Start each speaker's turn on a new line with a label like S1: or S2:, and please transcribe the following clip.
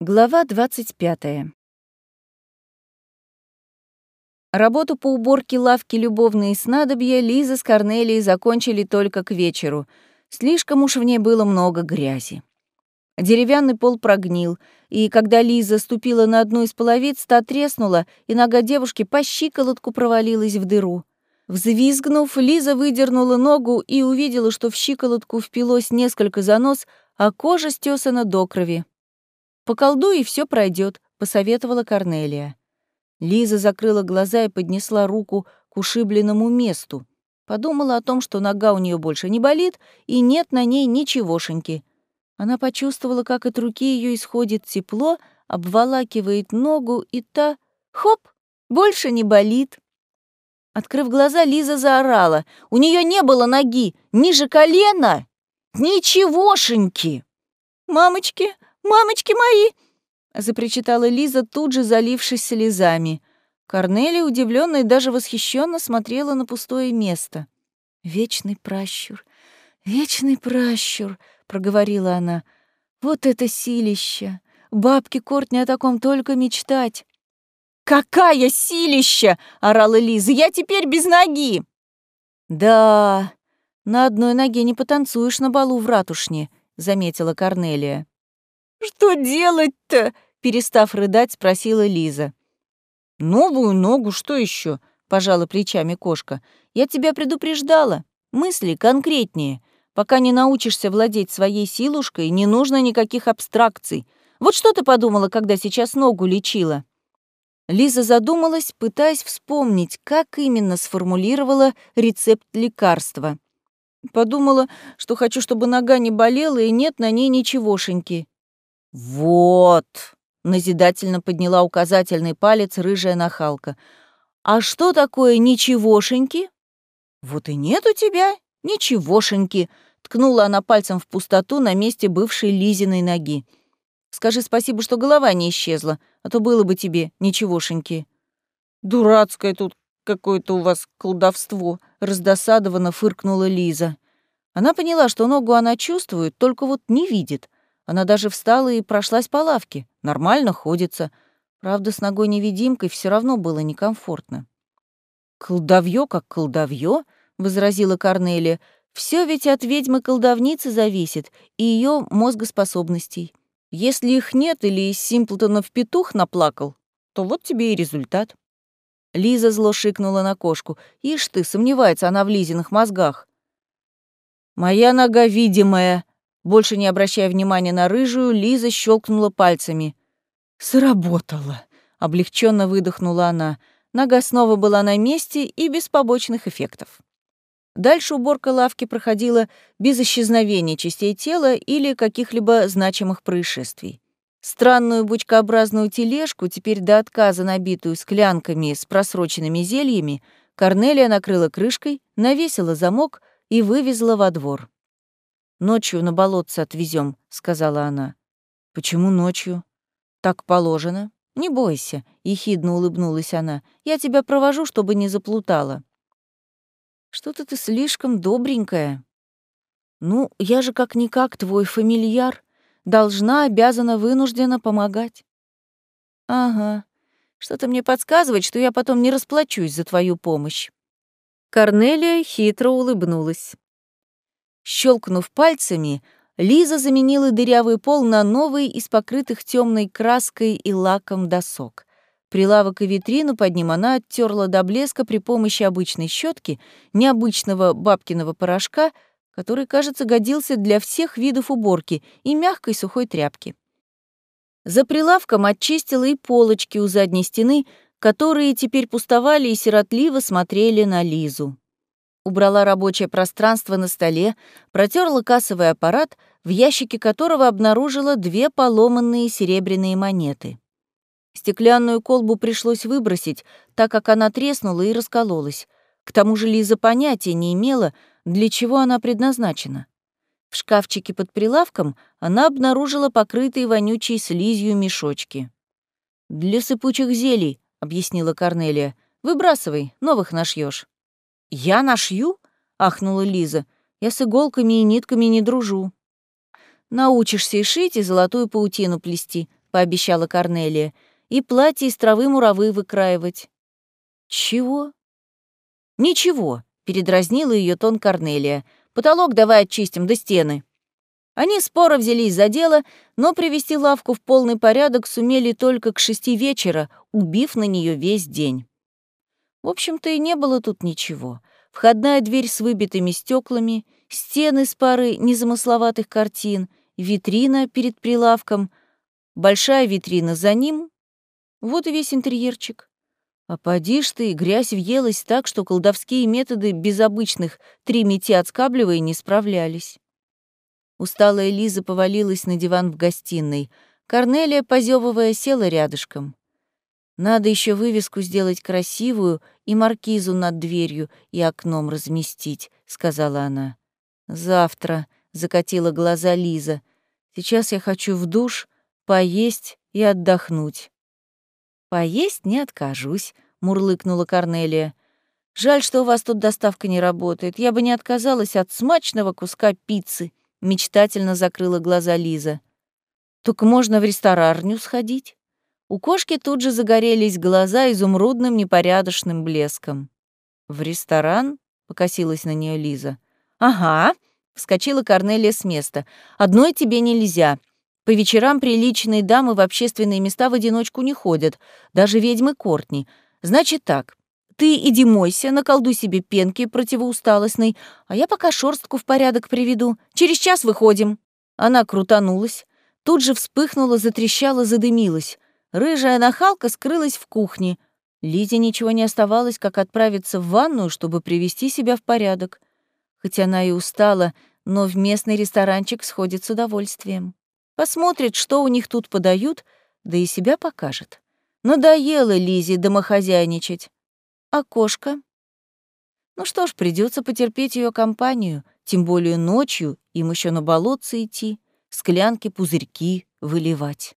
S1: Глава 25. Работу по уборке лавки «Любовные снадобья» Лиза с Корнелией закончили только к вечеру. Слишком уж в ней было много грязи. Деревянный пол прогнил, и когда Лиза ступила на одну из половиц, та треснула, и нога девушки по щиколотку провалилась в дыру. Взвизгнув, Лиза выдернула ногу и увидела, что в щиколотку впилось несколько занос, а кожа стесана до крови. «Поколдуй, и все пройдет, посоветовала Корнелия. Лиза закрыла глаза и поднесла руку к ушибленному месту. Подумала о том, что нога у нее больше не болит, и нет на ней ничегошеньки. Она почувствовала, как от руки ее исходит тепло, обволакивает ногу, и та — хоп! Больше не болит. Открыв глаза, Лиза заорала. У нее не было ноги, ниже колена. Ничегошеньки! «Мамочки, «Мамочки мои!» — запричитала Лиза, тут же залившись слезами. Корнелия, удивлённая и даже восхищенно смотрела на пустое место. «Вечный пращур, вечный пращур!» — проговорила она. «Вот это силища! Бабки Кортни о таком только мечтать!» «Какая силища!» — орала Лиза. «Я теперь без ноги!» «Да, на одной ноге не потанцуешь на балу в ратушне», — заметила Корнелия. «Что делать-то?» — перестав рыдать, спросила Лиза. «Новую ногу, что еще? пожала плечами кошка. «Я тебя предупреждала. Мысли конкретнее. Пока не научишься владеть своей силушкой, не нужно никаких абстракций. Вот что ты подумала, когда сейчас ногу лечила?» Лиза задумалась, пытаясь вспомнить, как именно сформулировала рецепт лекарства. Подумала, что хочу, чтобы нога не болела и нет на ней ничегошеньки. «Вот!» — назидательно подняла указательный палец рыжая нахалка. «А что такое ничегошеньки?» «Вот и нет у тебя ничегошеньки!» — ткнула она пальцем в пустоту на месте бывшей Лизиной ноги. «Скажи спасибо, что голова не исчезла, а то было бы тебе ничегошеньки». «Дурацкое тут какое-то у вас колдовство», — раздосадованно фыркнула Лиза. Она поняла, что ногу она чувствует, только вот не видит — она даже встала и прошлась по лавке. Нормально ходится. Правда, с ногой-невидимкой все равно было некомфортно. «Колдовьё как колдовьё», — возразила Корнелия. Все ведь от ведьмы-колдовницы зависит и ее мозгоспособностей. Если их нет или из Симплтонов петух наплакал, то вот тебе и результат». Лиза зло шикнула на кошку. «Ишь ты, сомневается она в Лизиных мозгах». «Моя нога видимая», больше не обращая внимания на рыжую, Лиза щелкнула пальцами. «Сработало!» — облегченно выдохнула она. Нога снова была на месте и без побочных эффектов. Дальше уборка лавки проходила без исчезновения частей тела или каких-либо значимых происшествий. Странную бучкообразную тележку, теперь до отказа набитую склянками с просроченными зельями, Корнелия накрыла крышкой, навесила замок и вывезла во двор. Ночью на болотце отвезем, сказала она. Почему ночью? Так положено. Не бойся, ехидно улыбнулась она. Я тебя провожу, чтобы не заплутала. Что-то ты слишком добренькая. Ну, я же как-никак твой фамильяр. Должна, обязана, вынуждена помогать. Ага. Что-то мне подсказывает, что я потом не расплачусь за твою помощь. Корнелия хитро улыбнулась. Щелкнув пальцами, Лиза заменила дырявый пол на новый из покрытых темной краской и лаком досок. Прилавок и витрину под ним она оттерла до блеска при помощи обычной щетки, необычного бабкиного порошка, который, кажется, годился для всех видов уборки, и мягкой сухой тряпки. За прилавком очистила и полочки у задней стены, которые теперь пустовали и сиротливо смотрели на Лизу убрала рабочее пространство на столе, протерла кассовый аппарат, в ящике которого обнаружила две поломанные серебряные монеты. Стеклянную колбу пришлось выбросить, так как она треснула и раскололась. К тому же Лиза понятия не имела, для чего она предназначена. В шкафчике под прилавком она обнаружила покрытые вонючей слизью мешочки. «Для сыпучих зелий», — объяснила Корнелия. «Выбрасывай, новых нашьешь. «Я нашью?» — ахнула Лиза. «Я с иголками и нитками не дружу». «Научишься и шить, и золотую паутину плести», —— пообещала Корнелия, «и платье из травы муравы выкраивать». «Чего?» «Ничего», — передразнила ее тон Корнелия. «Потолок давай очистим, до стены». Они споро взялись за дело, но привести лавку в полный порядок сумели только к шести вечера, убив на нее весь день. В общем-то, и не было тут ничего. Входная дверь с выбитыми стеклами, стены с парой незамысловатых картин, витрина перед прилавком, большая витрина за ним. Вот и весь интерьерчик. А поди ж ты, грязь въелась так, что колдовские методы без обычных три мети отскабливая не справлялись. Усталая Лиза повалилась на диван в гостиной. Корнелия, позевывая, села рядышком. Надо еще вывеску сделать красивую и маркизу над дверью и окном разместить, сказала она. Завтра, закатила глаза Лиза. Сейчас я хочу в душ, поесть и отдохнуть. Поесть не откажусь, мурлыкнула Корнелия. Жаль, что у вас тут доставка не работает. Я бы не отказалась от смачного куска пиццы Мечтательно закрыла глаза Лиза. «Только можно в ресторарню сходить?» У кошки тут же загорелись глаза изумрудным непорядочным блеском. «В ресторан?» — покосилась на нее Лиза. «Ага», — вскочила Корнелия с места. «Одной тебе нельзя. По вечерам приличные дамы в общественные места в одиночку не ходят, даже ведьмы Кортни. Значит так, ты иди мойся, наколдуй себе пенки противоусталостной, а я пока шорстку в порядок приведу. Через час выходим». Она крутанулась, тут же вспыхнула, затрещала, задымилась. Рыжая нахалка скрылась в кухне. Лизе ничего не оставалось, как отправиться в ванную, чтобы привести себя в порядок. Хоть она и устала, но в местный ресторанчик сходит с удовольствием. Посмотрит, что у них тут подают, да и себя покажет. Надоело Лизе домохозяйничать. А кошка? Ну что ж, придется потерпеть ее компанию, тем более ночью им еще на болотце идти, склянки, пузырьки выливать.